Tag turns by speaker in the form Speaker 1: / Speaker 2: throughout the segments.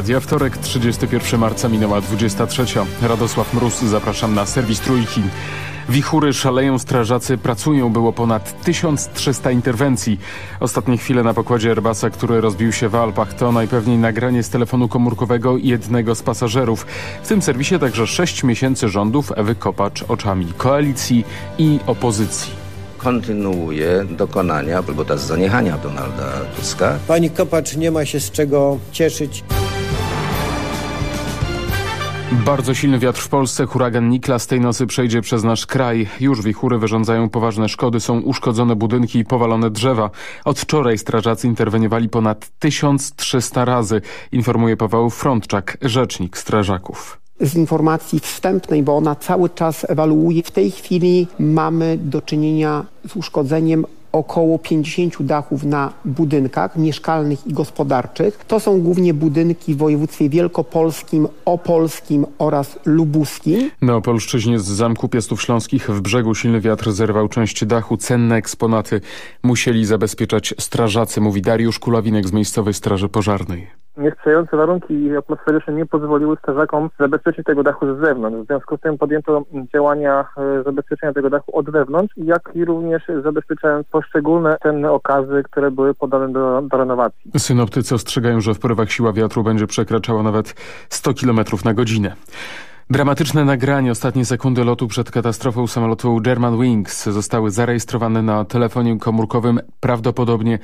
Speaker 1: Radia. Wtorek, 31 marca minęła 23. Radosław Mróz, zapraszam na serwis Trójki. Wichury szaleją, strażacy pracują, było ponad 1300 interwencji. Ostatnie chwile na pokładzie Airbusa, który rozbił się w Alpach, to najpewniej nagranie z telefonu komórkowego jednego z pasażerów. W tym serwisie także 6 miesięcy rządów Ewy Kopacz oczami koalicji i opozycji
Speaker 2: kontynuuje dokonania albo też zaniechania Donalda Tuska.
Speaker 3: Pani Kopacz nie ma się z czego cieszyć.
Speaker 1: Bardzo silny wiatr w Polsce. Huragan Niklas tej nocy przejdzie przez nasz kraj. Już wichury wyrządzają poważne szkody. Są uszkodzone budynki i powalone drzewa. Od wczoraj strażacy interweniowali ponad 1300 razy, informuje Paweł Frontczak, rzecznik strażaków
Speaker 4: z informacji wstępnej, bo ona cały czas ewaluuje. W tej chwili mamy do czynienia z uszkodzeniem około 50 dachów na budynkach mieszkalnych i gospodarczych. To są głównie budynki w województwie wielkopolskim, opolskim oraz lubuskim.
Speaker 1: Na Opolszczyźnie z Zamku Piastów Śląskich w brzegu silny wiatr zerwał część dachu. Cenne eksponaty musieli zabezpieczać strażacy, mówi Dariusz Kulawinek z miejscowej straży pożarnej
Speaker 5: niesprzyjające warunki atmosferyczne nie pozwoliły strażakom zabezpieczyć tego dachu z zewnątrz. W związku z tym podjęto działania e, zabezpieczenia tego dachu od wewnątrz, jak i również zabezpieczając poszczególne cenne okazy, które były podane do, do renowacji.
Speaker 1: Synoptycy ostrzegają, że w porywach siła wiatru będzie przekraczała nawet 100 km na godzinę. Dramatyczne nagranie ostatnie sekundy lotu przed katastrofą samolotu Germanwings zostały zarejestrowane na telefonie komórkowym prawdopodobnie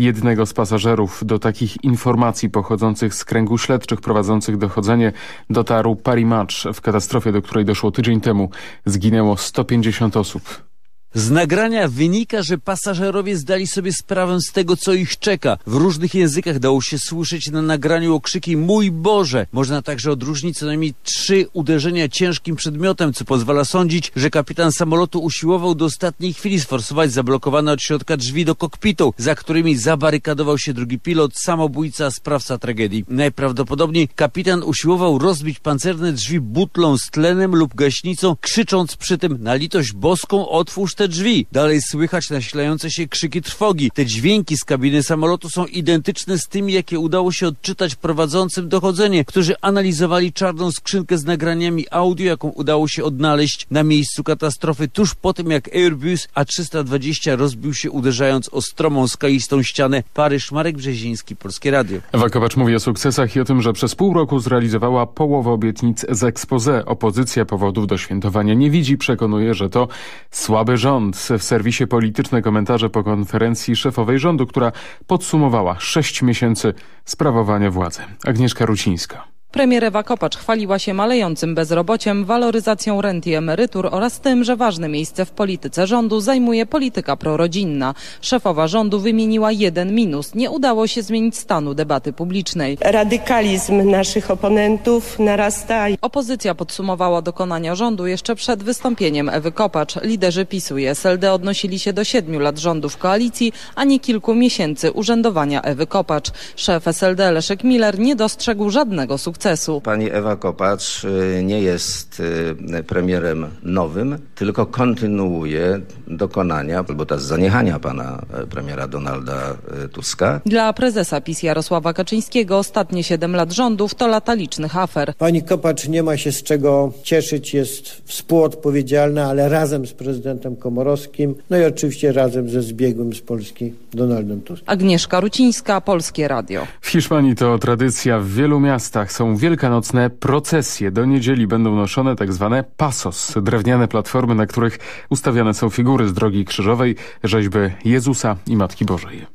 Speaker 1: jednego z pasażerów. Do takich informacji pochodzących z kręgu śledczych prowadzących dochodzenie dotarł Paris W katastrofie, do której doszło tydzień temu, zginęło 150 osób.
Speaker 6: Z nagrania wynika, że pasażerowie zdali sobie sprawę z tego, co ich czeka. W różnych językach dało się słyszeć na nagraniu okrzyki Mój Boże! Można także odróżnić co najmniej trzy uderzenia ciężkim przedmiotem, co pozwala sądzić, że kapitan samolotu usiłował do ostatniej chwili sforsować zablokowane od środka drzwi do kokpitu, za którymi zabarykadował się drugi pilot, samobójca, sprawca tragedii. Najprawdopodobniej kapitan usiłował rozbić pancerne drzwi butlą z tlenem lub gaśnicą, krzycząc przy tym na litość boską otwórz drzwi. Dalej słychać nasilające się krzyki trwogi. Te dźwięki z kabiny samolotu są identyczne z tymi, jakie udało się odczytać prowadzącym dochodzenie, którzy analizowali czarną skrzynkę z nagraniami audio, jaką udało się odnaleźć na miejscu katastrofy tuż po tym, jak Airbus A320 rozbił się uderzając o stromą, skalistą ścianę. Paryż, Marek Brzeziński, Polskie Radio.
Speaker 1: Ewa mówi o sukcesach i o tym, że przez pół roku zrealizowała połowę obietnic z expose. Opozycja powodów do świętowania nie widzi. Przekonuje, że to słaby rząd rząd. W serwisie polityczne komentarze po konferencji szefowej rządu, która podsumowała sześć miesięcy sprawowania władzy. Agnieszka Rucińska.
Speaker 7: Premier Ewa Kopacz chwaliła się malejącym bezrobociem, waloryzacją rent i emerytur oraz tym, że ważne miejsce w polityce rządu zajmuje polityka prorodzinna. Szefowa rządu wymieniła jeden minus. Nie udało się zmienić stanu debaty publicznej.
Speaker 8: Radykalizm naszych oponentów narasta.
Speaker 7: Opozycja podsumowała dokonania rządu jeszcze przed wystąpieniem Ewy Kopacz. Liderzy PiSu i SLD odnosili się do siedmiu lat rządów koalicji, a nie kilku miesięcy urzędowania Ewy Kopacz. Szef SLD Leszek Miller nie dostrzegł żadnego sukcesu sukcesu.
Speaker 2: Pani Ewa Kopacz y, nie jest y, premierem nowym, tylko kontynuuje dokonania albo też zaniechania pana y, premiera Donalda Tuska.
Speaker 7: Dla prezesa PiS Jarosława Kaczyńskiego ostatnie 7 lat rządów to lata licznych afer.
Speaker 3: Pani Kopacz nie ma się z czego cieszyć, jest współodpowiedzialna, ale razem z prezydentem Komorowskim, no i oczywiście razem ze zbiegłym z Polski Donaldem Tuskiem.
Speaker 7: Agnieszka Rucińska, Polskie Radio.
Speaker 1: W Hiszpanii to tradycja. W wielu miastach są wielkanocne procesje. Do niedzieli będą noszone tak zwane pasos, drewniane platformy, na których ustawiane są figury z Drogi Krzyżowej, rzeźby Jezusa i Matki Bożej.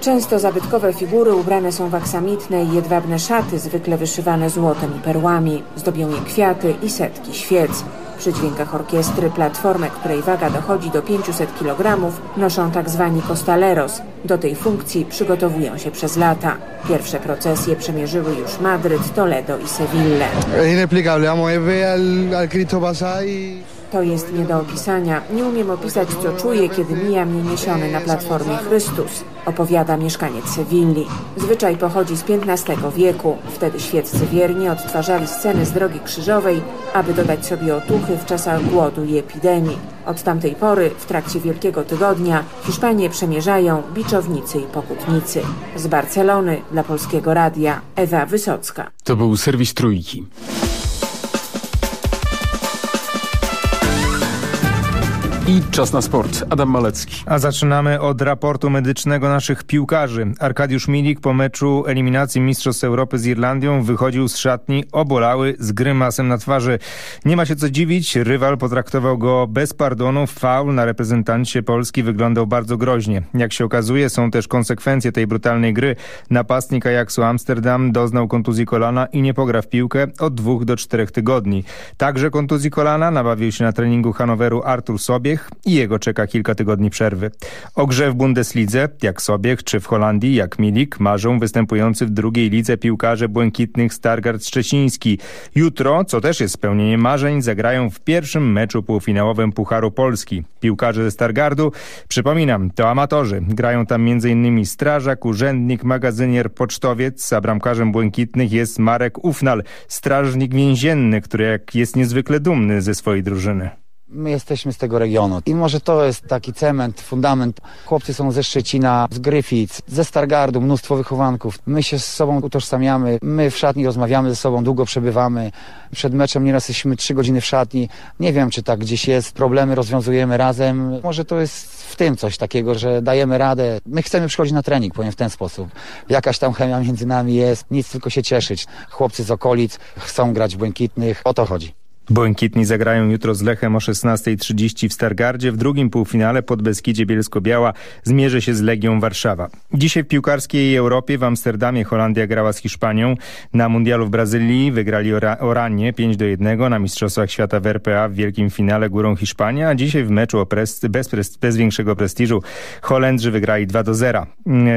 Speaker 9: Często zabytkowe figury ubrane są w aksamitne i jedwabne szaty, zwykle wyszywane złotem i perłami. Zdobią je kwiaty i setki świec. Przy dźwiękach orkiestry platformę, której waga dochodzi do 500 kg, noszą tak zwani costaleros. Do tej funkcji przygotowują się przez lata. Pierwsze procesje przemierzyły już Madryt, Toledo i Sewillę. To jest nie do opisania. Nie umiem opisać, co czuję, kiedy mija mnie niesiony na platformie Chrystus, opowiada mieszkaniec Sewilli. Zwyczaj pochodzi z XV wieku. Wtedy świeccy wierni odtwarzali sceny z drogi krzyżowej, aby dodać sobie otuchy w czasach głodu i epidemii. Od tamtej pory, w trakcie Wielkiego Tygodnia, Hiszpanię przemierzają biczownicy i pokutnicy. Z Barcelony dla Polskiego Radia Ewa Wysocka.
Speaker 1: To był serwis Trójki. I czas na sport. Adam Malecki.
Speaker 10: A zaczynamy od raportu medycznego naszych piłkarzy. Arkadiusz Milik po meczu eliminacji Mistrzostw Europy z Irlandią wychodził z szatni obolały z grymasem na twarzy. Nie ma się co dziwić, rywal potraktował go bez pardonu. Faul na reprezentancie Polski wyglądał bardzo groźnie. Jak się okazuje, są też konsekwencje tej brutalnej gry. Napastnik Ajaxu Amsterdam doznał kontuzji kolana i nie pogra w piłkę od dwóch do czterech tygodni. Także kontuzji kolana nabawił się na treningu Hanoweru Artur Sobiech, i jego czeka kilka tygodni przerwy. O grze w Bundeslidze, jak Sobiech, czy w Holandii, jak Milik, marzą występujący w drugiej lidze piłkarze błękitnych Stargard Szczeciński. Jutro, co też jest spełnienie marzeń, zagrają w pierwszym meczu półfinałowym Pucharu Polski. Piłkarze ze Stargardu, przypominam, to amatorzy. Grają tam m.in. strażak, urzędnik, magazynier, pocztowiec, a bramkarzem błękitnych jest Marek Ufnal, strażnik więzienny, który jest niezwykle dumny ze swojej drużyny.
Speaker 11: My jesteśmy z tego regionu i może to jest taki cement, fundament. Chłopcy są ze Szczecina, z Gryfic, ze Stargardu, mnóstwo wychowanków. My się z sobą utożsamiamy, my w szatni rozmawiamy ze sobą, długo przebywamy. Przed meczem nieraz jesteśmy trzy godziny w szatni. Nie wiem, czy tak gdzieś jest, problemy rozwiązujemy razem. Może to jest w tym coś takiego, że dajemy radę. My chcemy przychodzić na trening, powiem w ten sposób. Jakaś tam chemia między nami jest, nic tylko się cieszyć. Chłopcy z okolic chcą grać w błękitnych, o to chodzi.
Speaker 10: Błękitni zagrają jutro z Lechem o 16.30 w Stargardzie. W drugim półfinale pod Beskidzie Bielsko-Biała zmierzy się z Legią Warszawa. Dzisiaj w piłkarskiej Europie w Amsterdamie Holandia grała z Hiszpanią. Na mundialu w Brazylii wygrali Oranie 5 do 1 na Mistrzostwach Świata w RPA w wielkim finale górą Hiszpania, a dzisiaj w meczu bez, bez, większego prestiżu Holendrzy wygrali 2 do 0.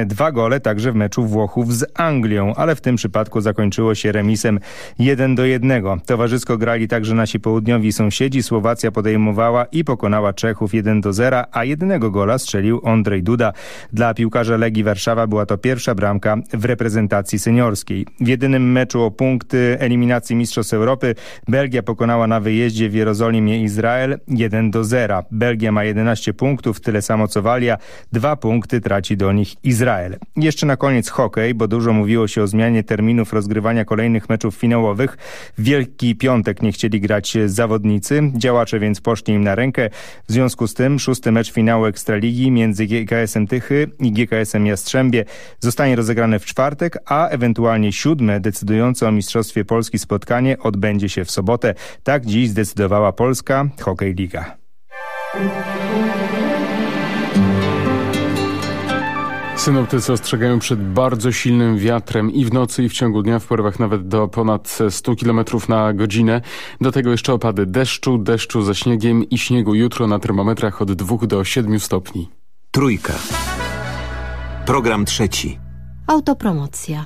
Speaker 10: Dwa gole także w meczu Włochów z Anglią, ale w tym przypadku zakończyło się remisem 1 do 1. Towarzysko grali także nasi południowi sąsiedzi. Słowacja podejmowała i pokonała Czechów 1 do 0, a jednego gola strzelił Andrzej Duda. Dla piłkarza Legii Warszawa była to pierwsza bramka w reprezentacji seniorskiej. W jedynym meczu o punkty eliminacji Mistrzostw Europy Belgia pokonała na wyjeździe w Jerozolimie Izrael 1 do 0. Belgia ma 11 punktów, tyle samo co Walia. Dwa punkty traci do nich Izrael. Jeszcze na koniec hokej, bo dużo mówiło się o zmianie terminów rozgrywania kolejnych meczów finałowych. Wielki Piątek nie chcieli grać grać zawodnicy. Działacze więc poszli im na rękę. W związku z tym szósty mecz finału Ekstraligi między GKS-em Tychy i GKS-em Jastrzębie zostanie rozegrany w czwartek, a ewentualnie siódme decydujące o Mistrzostwie Polski spotkanie odbędzie się w sobotę. Tak dziś zdecydowała Polska Hokej Liga.
Speaker 1: Synoptycy ostrzegają przed bardzo silnym wiatrem i w nocy i w ciągu dnia w porywach nawet do ponad 100 km na godzinę. Do tego jeszcze opady deszczu, deszczu ze śniegiem i śniegu jutro na termometrach od 2 do 7 stopni.
Speaker 12: Trójka. Program trzeci.
Speaker 13: Autopromocja.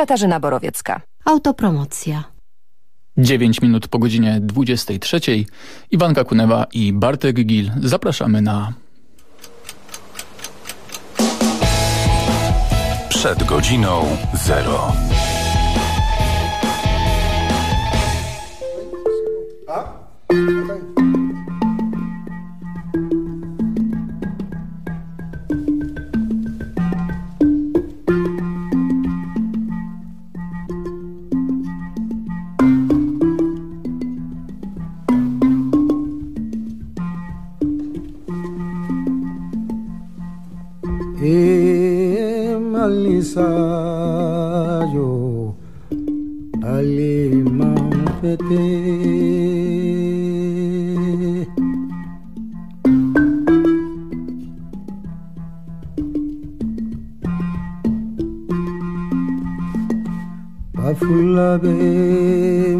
Speaker 13: Katarzyna Borowiecka.
Speaker 14: Autopromocja. 9 minut po godzinie 23. Iwanka Kunewa i Bartek Gil zapraszamy na
Speaker 12: przed godziną zero.
Speaker 15: malisayo alimampete pafulabe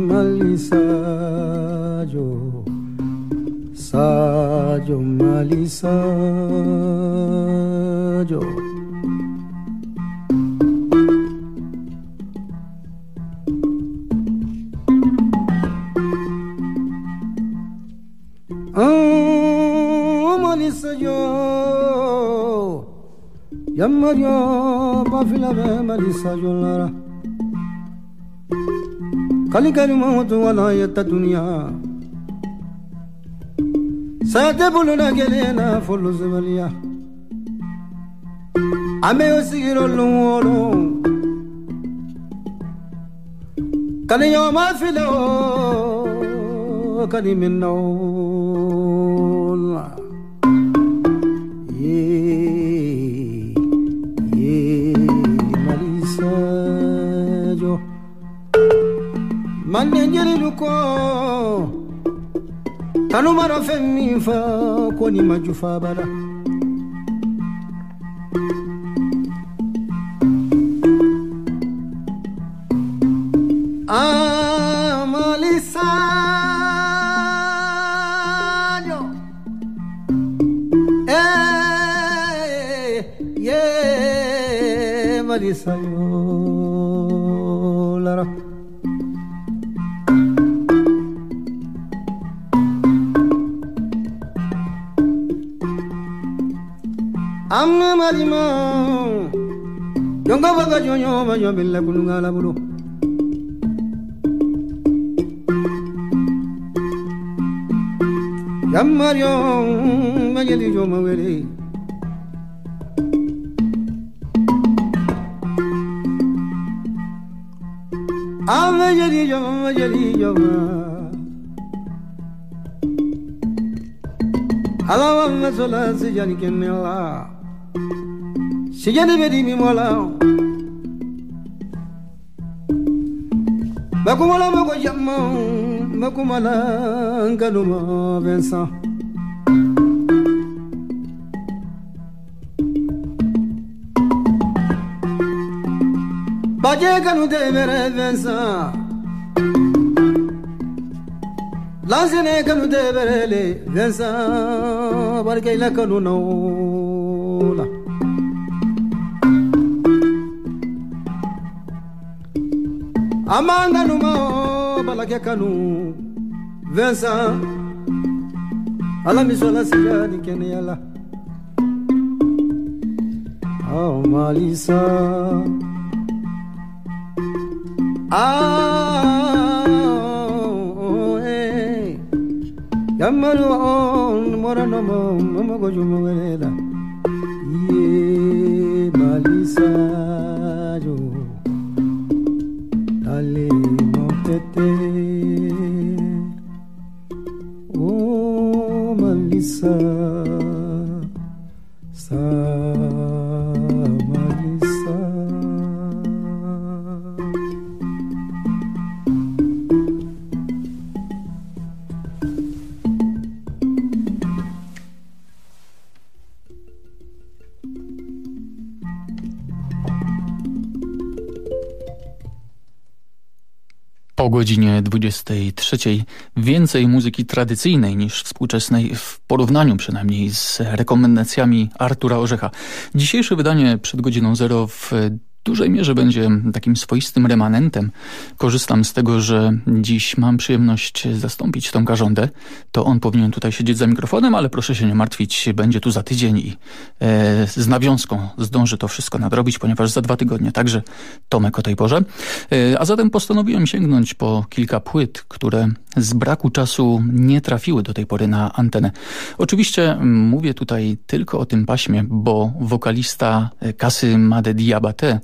Speaker 15: malisayo sayo malisayo مليسا جولارا خلق الموت ولاية الدنيا ساتبولنا جلينا فلو زبليا أمي يسير اللوولو كان يوم في لو كان منو jelilu ko kanu mara fɛn fɔ ko ni eh ye mali sayo lara amma malima. Jonga baga jonyo ba yo billa kulunga la bulu yammario majeli jo mawere amma jeli jo majeli jo Allah'ım ve solası canikenni Allah'a sijani kenela sijani bedi mi mola bakumala mako jamma bakumala ngaluma Vincent baje kanu tebere Vincent lansene kanu teberele Vincent barke la kanu naula amanga numa é kanu Vincent ala misola nem ela, Oh Malissa Ah oh, oh, no meu, on morano mo mo gojumo Malissa jo kalimapete O Malisa Sa
Speaker 14: godzinie 23 więcej muzyki tradycyjnej niż współczesnej w porównaniu przynajmniej z rekomendacjami Artura Orzecha. Dzisiejsze wydanie przed godziną zero w dużej mierze będzie takim swoistym remanentem. Korzystam z tego, że dziś mam przyjemność zastąpić Tomka Żądę. To on powinien tutaj siedzieć za mikrofonem, ale proszę się nie martwić, będzie tu za tydzień i e, z nawiązką zdąży to wszystko nadrobić, ponieważ za dwa tygodnie także Tomek o tej porze. E, a zatem postanowiłem sięgnąć po kilka płyt, które z braku czasu nie trafiły do tej pory na antenę. Oczywiście mówię tutaj tylko o tym paśmie, bo wokalista Kasy Made Diabate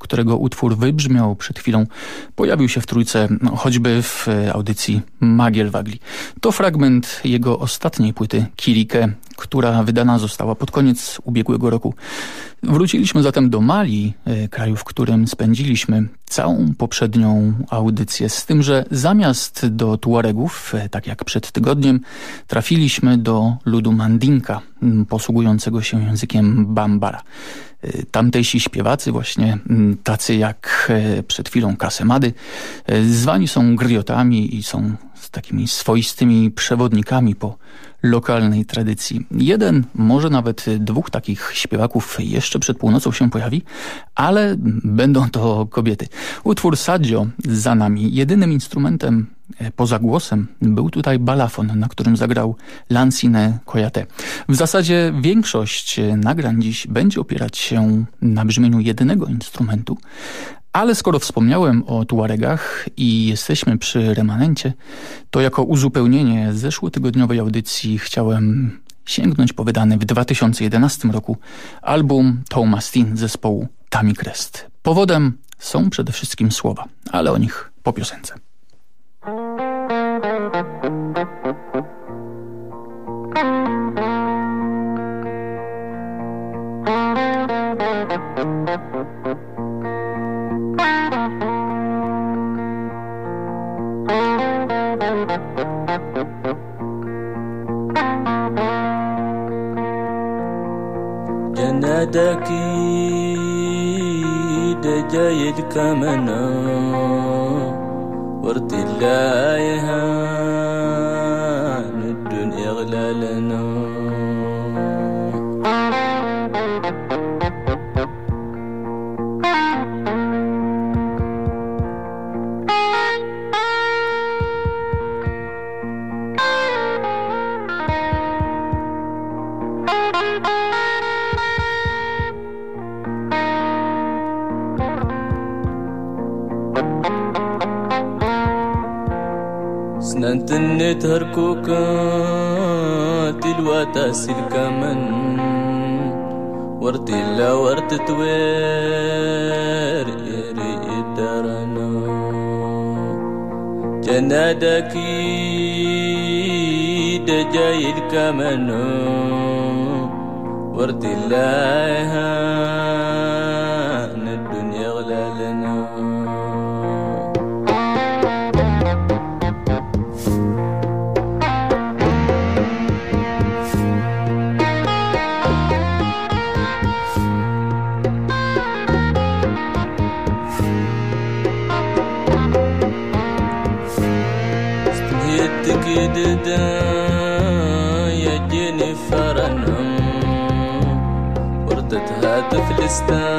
Speaker 14: którego utwór wybrzmiał przed chwilą, pojawił się w trójce no, choćby w audycji Magiel Wagli. To fragment jego ostatniej płyty Kirike, która wydana została pod koniec ubiegłego roku. Wróciliśmy zatem do Mali, kraju, w którym spędziliśmy całą poprzednią audycję, z tym, że zamiast do Tuaregów, tak jak przed tygodniem, trafiliśmy do ludu Mandinka, posługującego się językiem Bambara. Tamtejsi śpiewacy właśnie tacy jak przed chwilą Kasemady, zwani są griotami i są takimi swoistymi przewodnikami po lokalnej tradycji. Jeden, może nawet dwóch takich śpiewaków jeszcze przed północą się pojawi, ale będą to kobiety. Utwór Sadio za nami. Jedynym instrumentem e, poza głosem był tutaj balafon, na którym zagrał Lancine Koyate. W zasadzie większość nagrań dziś będzie opierać się na brzmieniu jednego instrumentu, ale skoro wspomniałem o Tuaregach i jesteśmy przy remanencie, to jako uzupełnienie zeszłotygodniowej audycji chciałem sięgnąć po wydany w 2011 roku album Thomas Tin zespołu Crest. Powodem są przede wszystkim słowa, ale o nich po piosence.
Speaker 16: جنادك جايد كمنا ورد खुदाए हाँ تركك تلوى سلك من ورتلا ورت توير ترنا جنادك دجايل كمن ورتلا إهان
Speaker 17: The.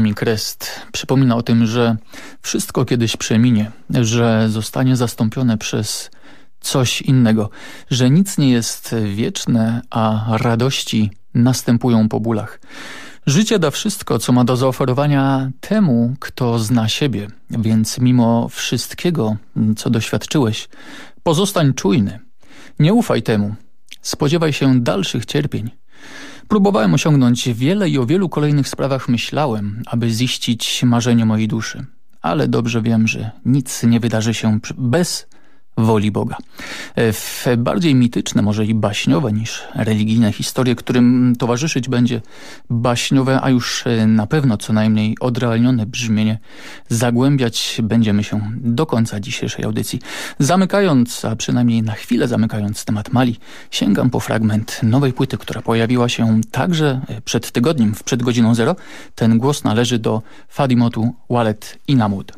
Speaker 17: Tami Crest przypomina o tym, że wszystko kiedyś przeminie, że zostanie zastąpione przez coś innego, że nic nie jest wieczne, a radości następują po bólach. Życie da wszystko, co ma do zaoferowania temu, kto zna siebie, więc mimo wszystkiego, co doświadczyłeś, pozostań czujny. Nie ufaj temu. Spodziewaj się dalszych cierpień. Próbowałem osiągnąć wiele i o wielu kolejnych sprawach myślałem, aby ziścić marzenie mojej duszy. Ale dobrze wiem, że nic nie wydarzy się bez woli Boga. E, w bardziej mityczne, może i baśniowe niż religijne historie, którym towarzyszyć będzie baśniowe, a już e, na pewno co najmniej odrealnione brzmienie, zagłębiać będziemy się do końca dzisiejszej audycji. Zamykając, a przynajmniej na chwilę zamykając temat Mali, sięgam po fragment nowej płyty, która pojawiła się także e, przed tygodniem, przed godziną zero. Ten głos należy do Fadimotu Walet Inamud.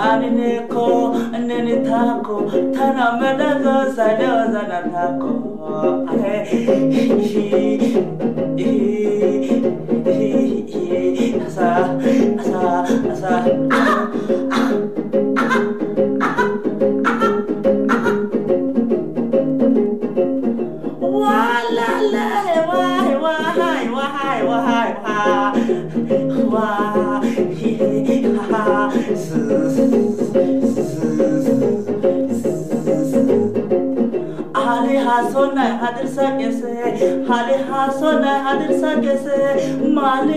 Speaker 18: nanineko neni tako tanamedazo saleoza na tako asa asa asa!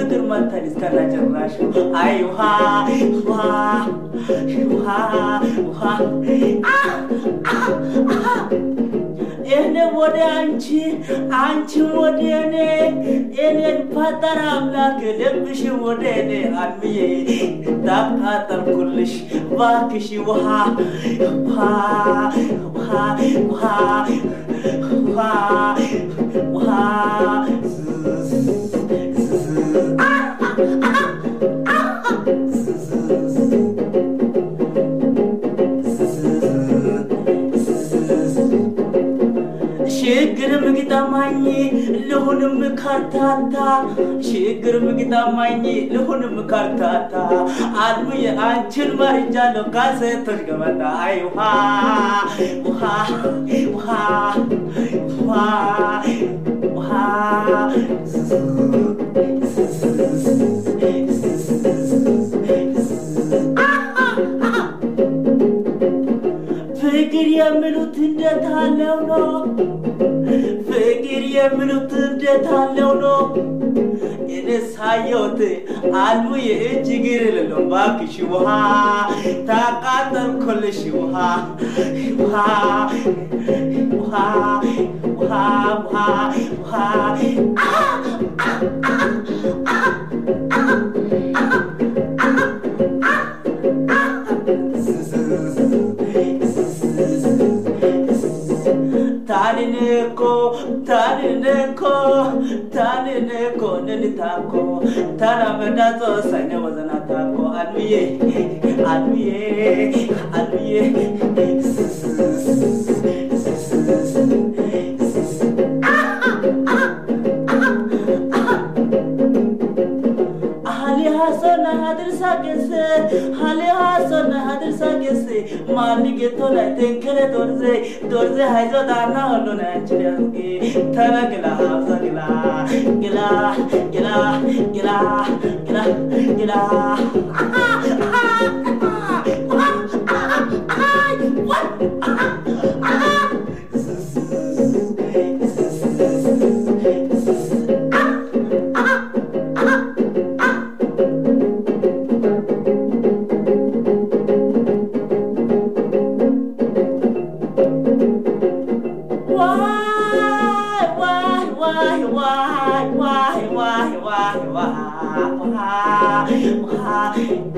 Speaker 18: gudurman tanis tana jin rashi ai wa wa wa wa ene ወደ አንቺ አንቺም ወደ እኔ እኔን ፈጠረ አምላክ ልብሽ ወደ እኔ አንብዬ እንዳቃጠልኩልሽ ባክሽ ውሃ ውሃ ውሃ ውሃ ውሃ ውሃ ግጠማኝ ልሁንም ካርታታ ችግርም ግጠማኝ ልሁንም ካርታታ። አልሙዬ አንቺን መርጃለሁ ካሴቶች ገበታ። አይ ውሃ ውሃ ውሃ ውሃ ውሃ። ፍቅር የሚሉት እንዴት አለው ነው የሚሉት እንዴት አለው ነው? እኔ ሳየሁት አልሙ የእጅ ግር ልለው ባክሽ ውሃ ታቃጠልኩልሽ ውሃ ውሃ ውሃ ውሃ ውሃ ውሃ mitako tarabada zose newazanatako anuye anuye anuye মালিকে তোলা তেঙ্কেলে দর্জে দর্জে হাইজো দানা হলো না চলে আজকে থানা গেলা হাফসা গেলা গেলা গেলা গেলা গেলা গেলা ma, ma, he,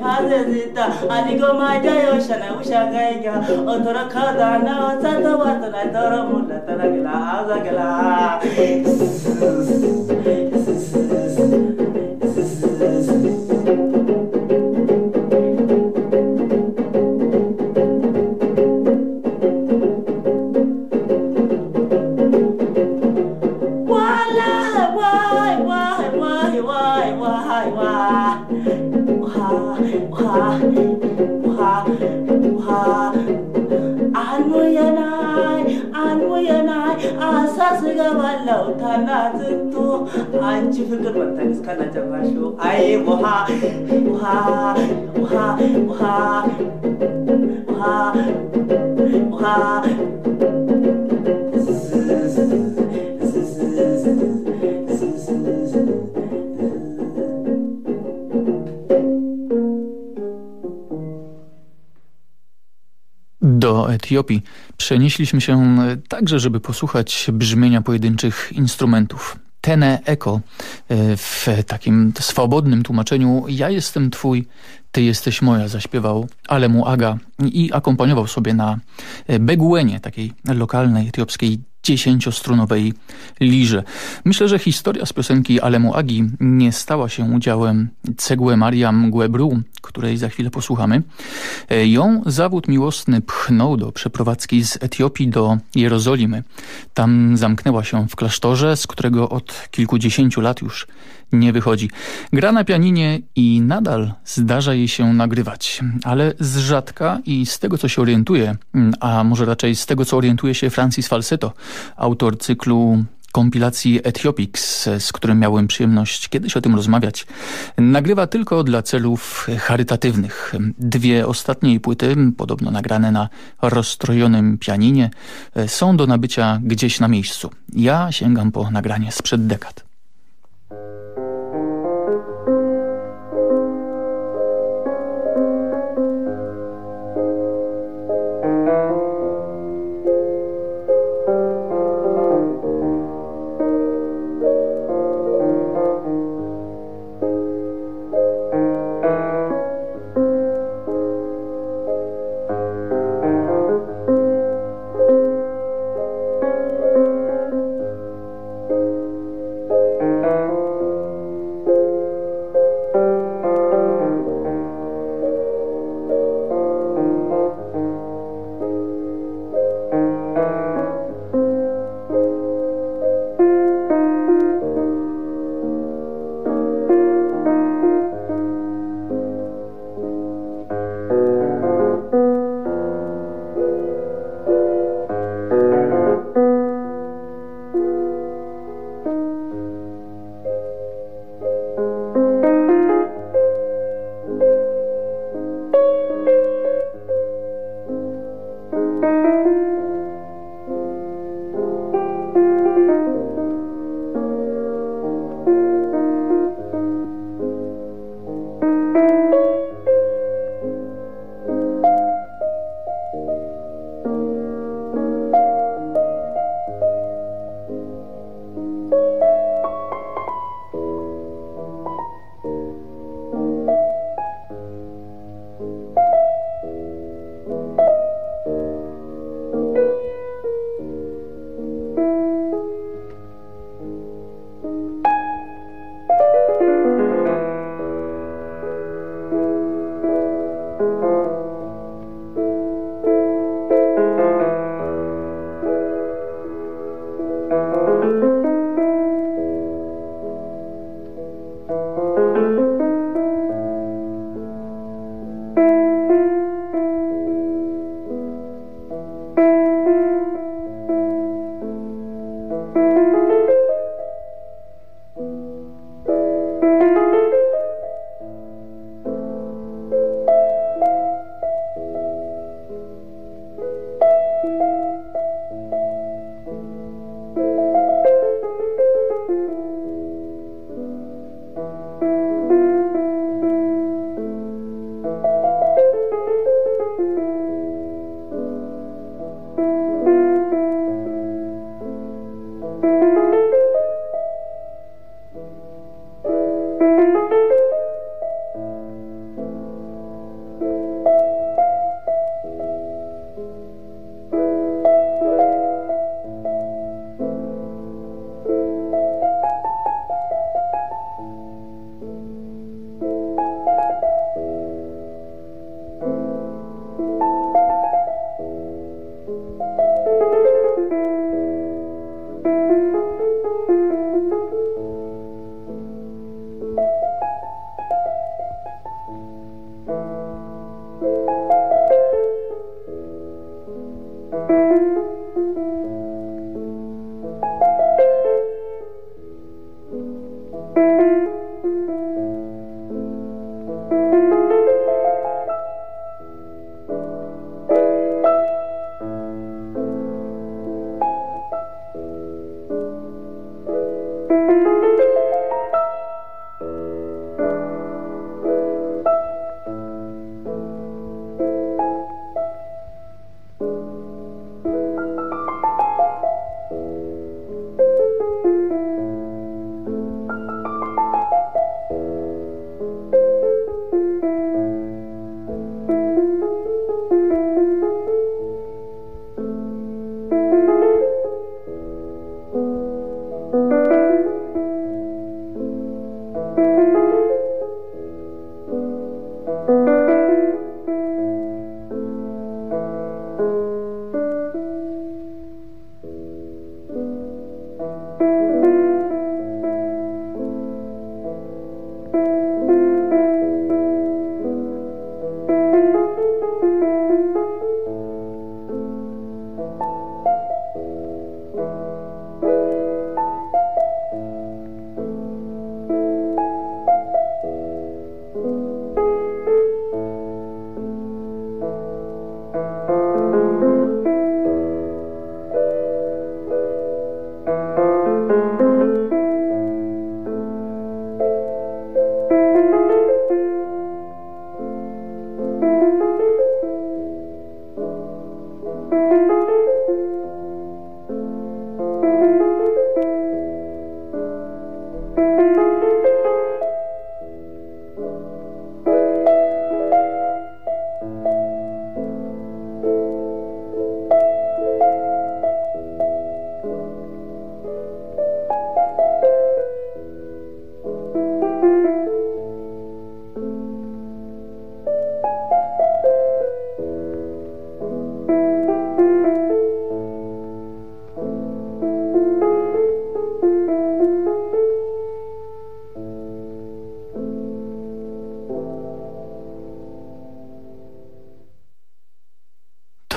Speaker 18: fazezita aliko maja yoshana ushagaiga otora kadana otata watana toro mulatana gila haza gila 花ずっと安置服だったんです。かなちゃん場所あいおは
Speaker 14: おはおはおは przenieśliśmy się także, żeby posłuchać brzmienia pojedynczych instrumentów. Tene Eko e, w takim swobodnym tłumaczeniu Ja jestem twój, ty jesteś moja zaśpiewał Alemu Aga i akompaniował sobie na beguenie, takiej lokalnej etiopskiej dziesięciostrunowej lirze. Myślę, że historia z piosenki Alemu Agi nie stała się udziałem cegły Mariam Guebru, której za chwilę posłuchamy. Ją zawód miłosny pchnął do przeprowadzki z Etiopii do Jerozolimy. Tam zamknęła się w klasztorze, z którego od kilkudziesięciu lat już nie wychodzi. Gra na pianinie i nadal zdarza jej się nagrywać, ale z rzadka i z tego, co się orientuje, a może raczej z tego, co orientuje się Francis Falsetto, autor cyklu kompilacji Ethiopics, z którym miałem przyjemność kiedyś o tym rozmawiać, nagrywa tylko dla celów charytatywnych. Dwie ostatnie płyty, podobno nagrane na rozstrojonym pianinie, są do nabycia gdzieś na miejscu. Ja sięgam po nagranie sprzed dekad.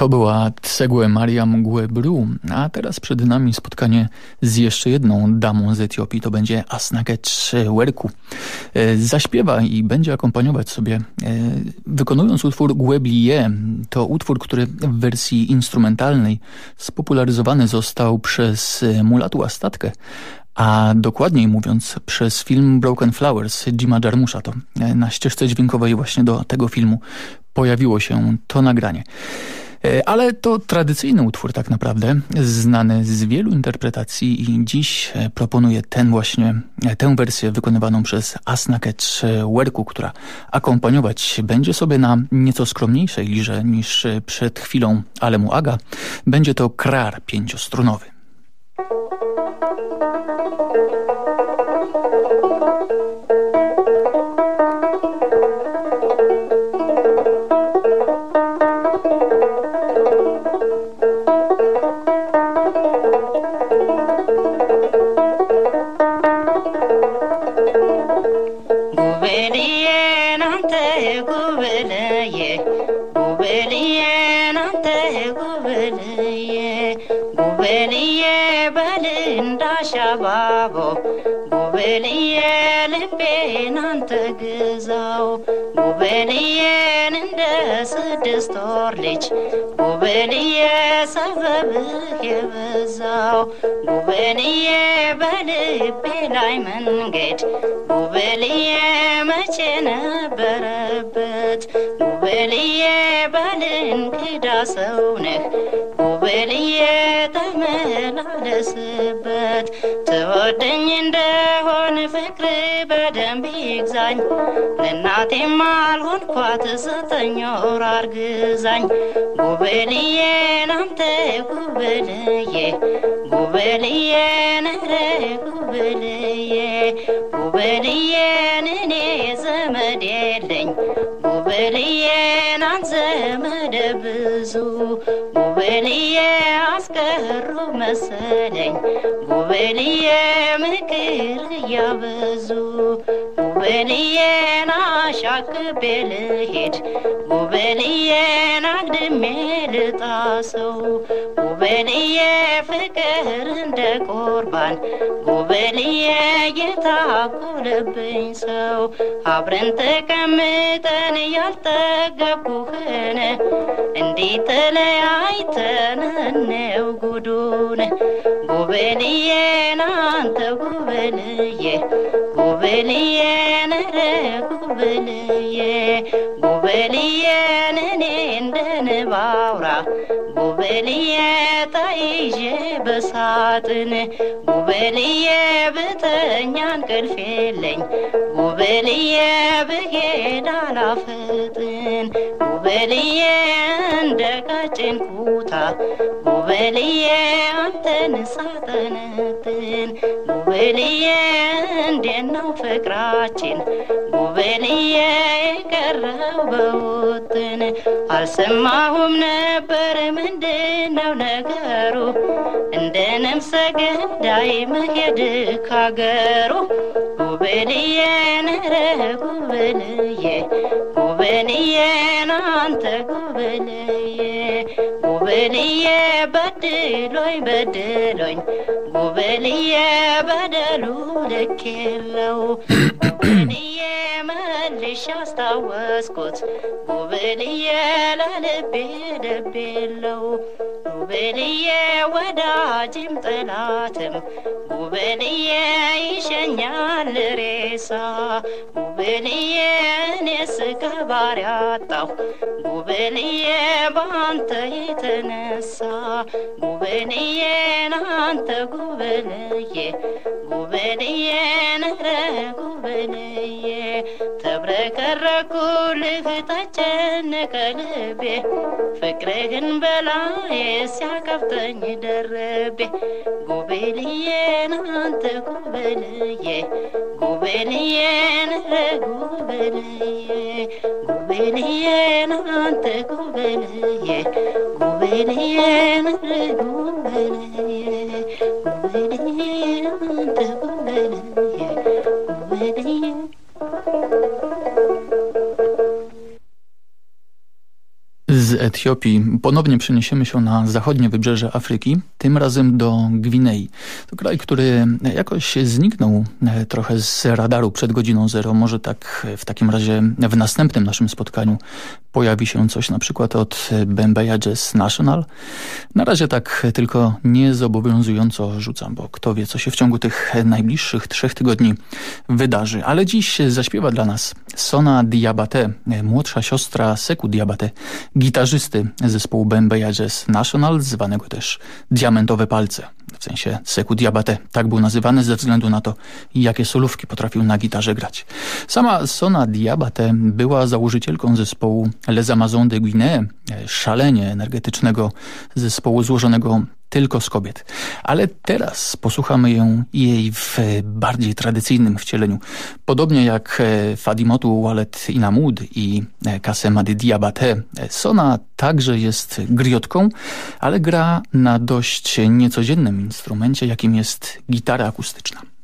Speaker 14: To była Tsegwe Mariam Guebru, a teraz przed nami spotkanie z jeszcze jedną damą z Etiopii, to będzie Asnaget Werku. E, zaśpiewa i będzie akompaniować sobie, e, wykonując utwór Gueblie. To utwór, który w wersji instrumentalnej spopularyzowany został przez Mulatu Astatkę, a dokładniej mówiąc przez film Broken Flowers Jima Jarmusza. To e, na ścieżce dźwiękowej właśnie do tego filmu pojawiło się to nagranie. E, ale to tradycyjny utwór tak naprawdę, znany z wielu interpretacji i dziś e, proponuję ten właśnie, e, tę wersję wykonywaną przez Asna Ketch Werku, która akompaniować będzie sobie na nieco skromniejszej lirze niż przed chwilą Alemu Aga. Będzie to krar pięciostrunowy.
Speaker 19: Thank you. ጤማ አልሆንኳት ዘጠኝ ወር አርግዛኝ። ጉበልዬ ናንተ ጉበልዬ ጉበልዬ ነረ ጉበልዬ ጉበልዬ ንኔ ዘመድ የለኝ። ጉበልዬ ናን ዘመደ ብዙ ጉበልዬ አስቀሩ መሰለኝ። ጉብልዬ ምክር እያበዙ ጉብልዬን አሻቅቤ ልሄድ። ጉብልዬን አግድሜ ልጣሰው። ጉብልዬ ፍቅር እንደ ቁርባን። ጉብልዬ የታጎለብኝ ሰው። አብረን ተቀምጠን ያልጠገብኩህን እንዲህ ተለያይተን ነው ጉዱን ጉብንዬ ናንተ ጉብንዬ ጉብንዬ ነረ ጉብንዬ ጉብንዬ ነኔ እንደንባውራ ጉብንዬ ታይዤ በሳጥን ጉብንዬ ብተኛ እንቅልፍ የለኝ ጉብንዬ ብሄድ አላፈጥን ጉብልዬ እንደ ቀጭን ኩታ ጉብልዬ አንተን ሳጠነጥን ጉብልዬ እንዴት ነው ፍቅራችን? ጉብልዬ የቀረው በውጥን አልሰማሁም ነበር ምንድነው ነገሩ? እንደ ነፍሰ መሄድ ካገሩ ጉብልዬ ነረ ጉብልዬ ጉብልዬ ናንተ ጉብልዬ ጉብልዬ በድሎኝ በድሎኝ ጉብልዬ በደሉ ልክ የለው። ጉብልዬ መልሽ አስታወስኩት ጉብልዬ ለልቤ ልብ የለው። ጉብልዬ ወዳጅም ጠላትም ጉብልዬ ይሸኛል ሬሳ ጉብልዬ እኔስ ከባሪ አጣሁ። ጉብልዬ በአንተ የተነሳ ጉብልዬ ናንተ ጉብልዬ ጉብልዬ ነረ ጉብልዬ። ተብረከረኩልህ ተጨነቀ ልቤ ፍቅርህን በላዬ ሲያቀብጠኝ ደረቤ። ጉብልዬ ናንተ ጉብልዬ قبلين قبلين قبلين أنت قبلين قبلين قبلين قبلين أنت
Speaker 14: قبلين Etiopii ponownie przeniesiemy się na zachodnie wybrzeże Afryki, tym razem do Gwinei. To kraj, który jakoś zniknął e, trochę z radaru przed godziną zero. Może tak w takim razie w następnym naszym spotkaniu pojawi się coś na przykład od Bembeya Jazz National. Na razie tak tylko niezobowiązująco rzucam, bo kto wie, co się w ciągu tych najbliższych trzech tygodni wydarzy. Ale dziś zaśpiewa dla nas Sona Diabate, młodsza siostra Seku Diabate, gitarzysty zespołu Bembeya Jazz National, zwanego też Diamentowe Palce. W sensie Seku Diabate. Tak był nazywany ze względu na to, jakie solówki potrafił na gitarze grać. Sama Sona Diabate była założycielką zespołu Les Amazones de Guinée, szalenie energetycznego zespołu złożonego tylko z kobiet. Ale teraz posłuchamy ją jej w bardziej tradycyjnym wcieleniu. Podobnie jak e, Fadimotu Walet Inamud i e, Kasemady Diabate, Sona także jest griotką, ale gra na dość niecodziennym instrumencie, jakim jest gitara akustyczna.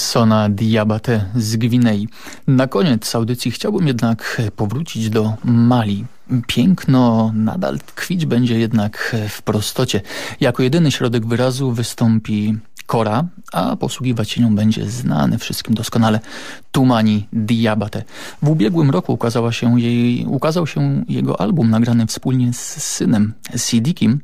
Speaker 14: Sona Diabate z Gwinei. Na koniec audycji chciałbym jednak powrócić do Mali. Piękno nadal tkwić będzie jednak w prostocie. Jako jedyny środek wyrazu wystąpi Kora, a posługiwać się nią będzie znany wszystkim doskonale Tumani Diabate. W ubiegłym roku ukazała się jej, ukazał się jego album nagrany wspólnie z synem Sidikim,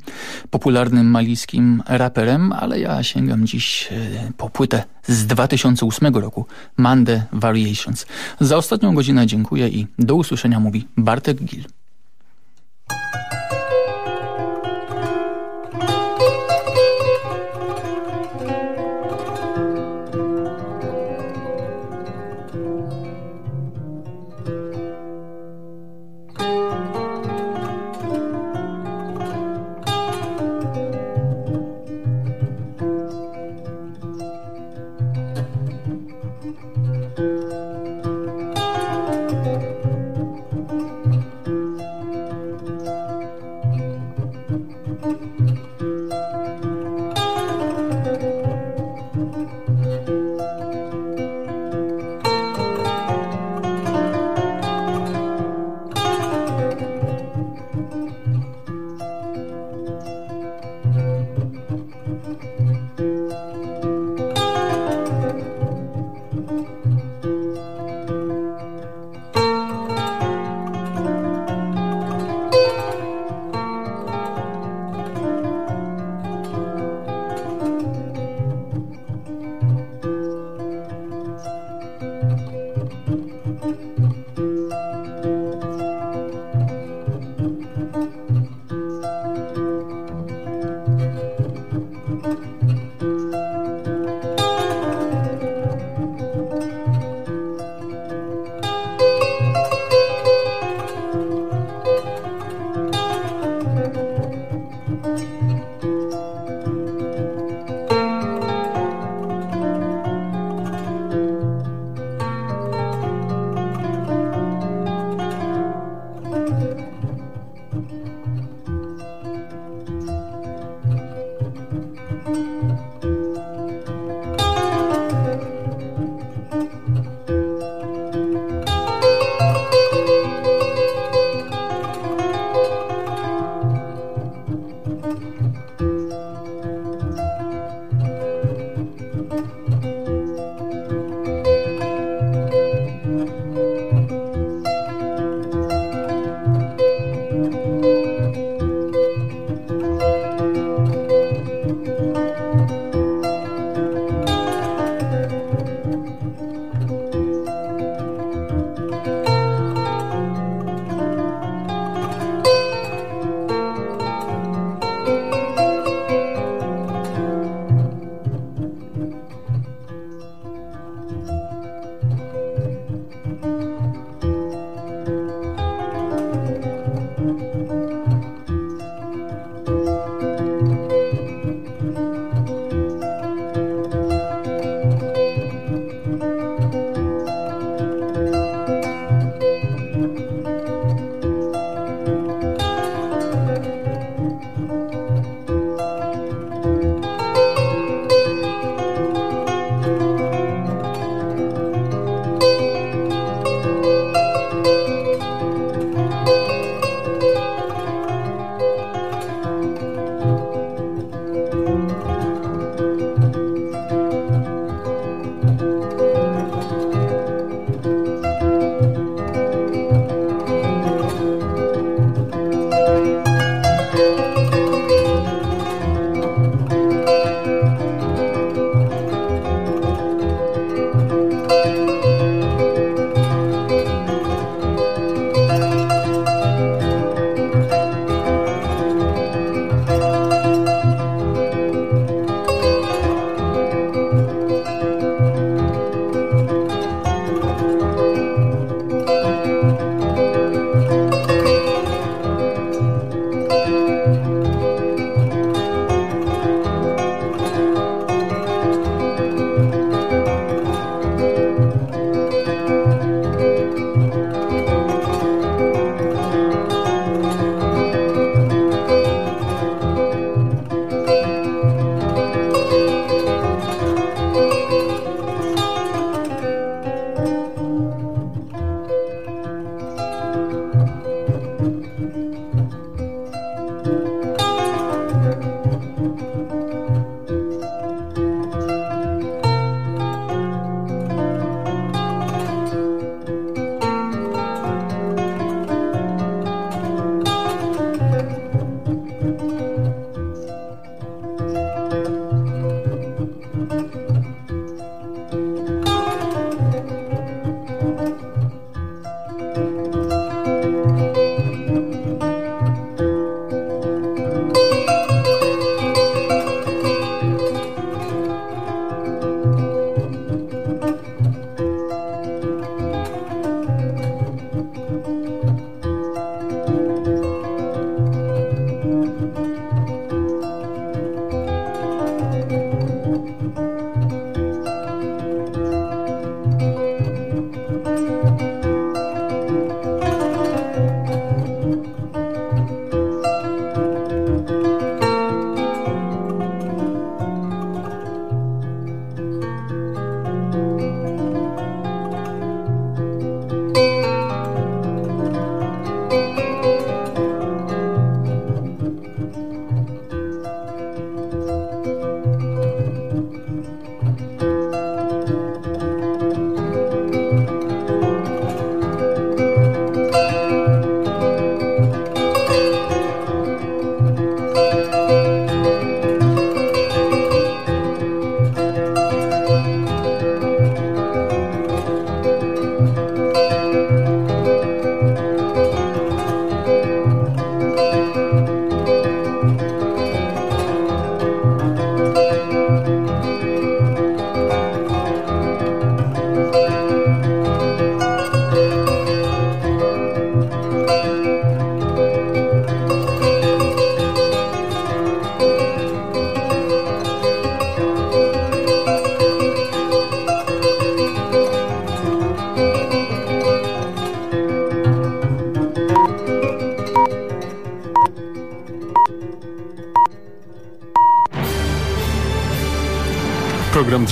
Speaker 14: popularnym malijskim raperem, ale ja sięgam dziś e, po płytę z 2008 roku, Mande Variations. Za ostatnią godzinę dziękuję i do usłyszenia mówi Bartek Gil.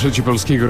Speaker 1: Trzeci Polskiego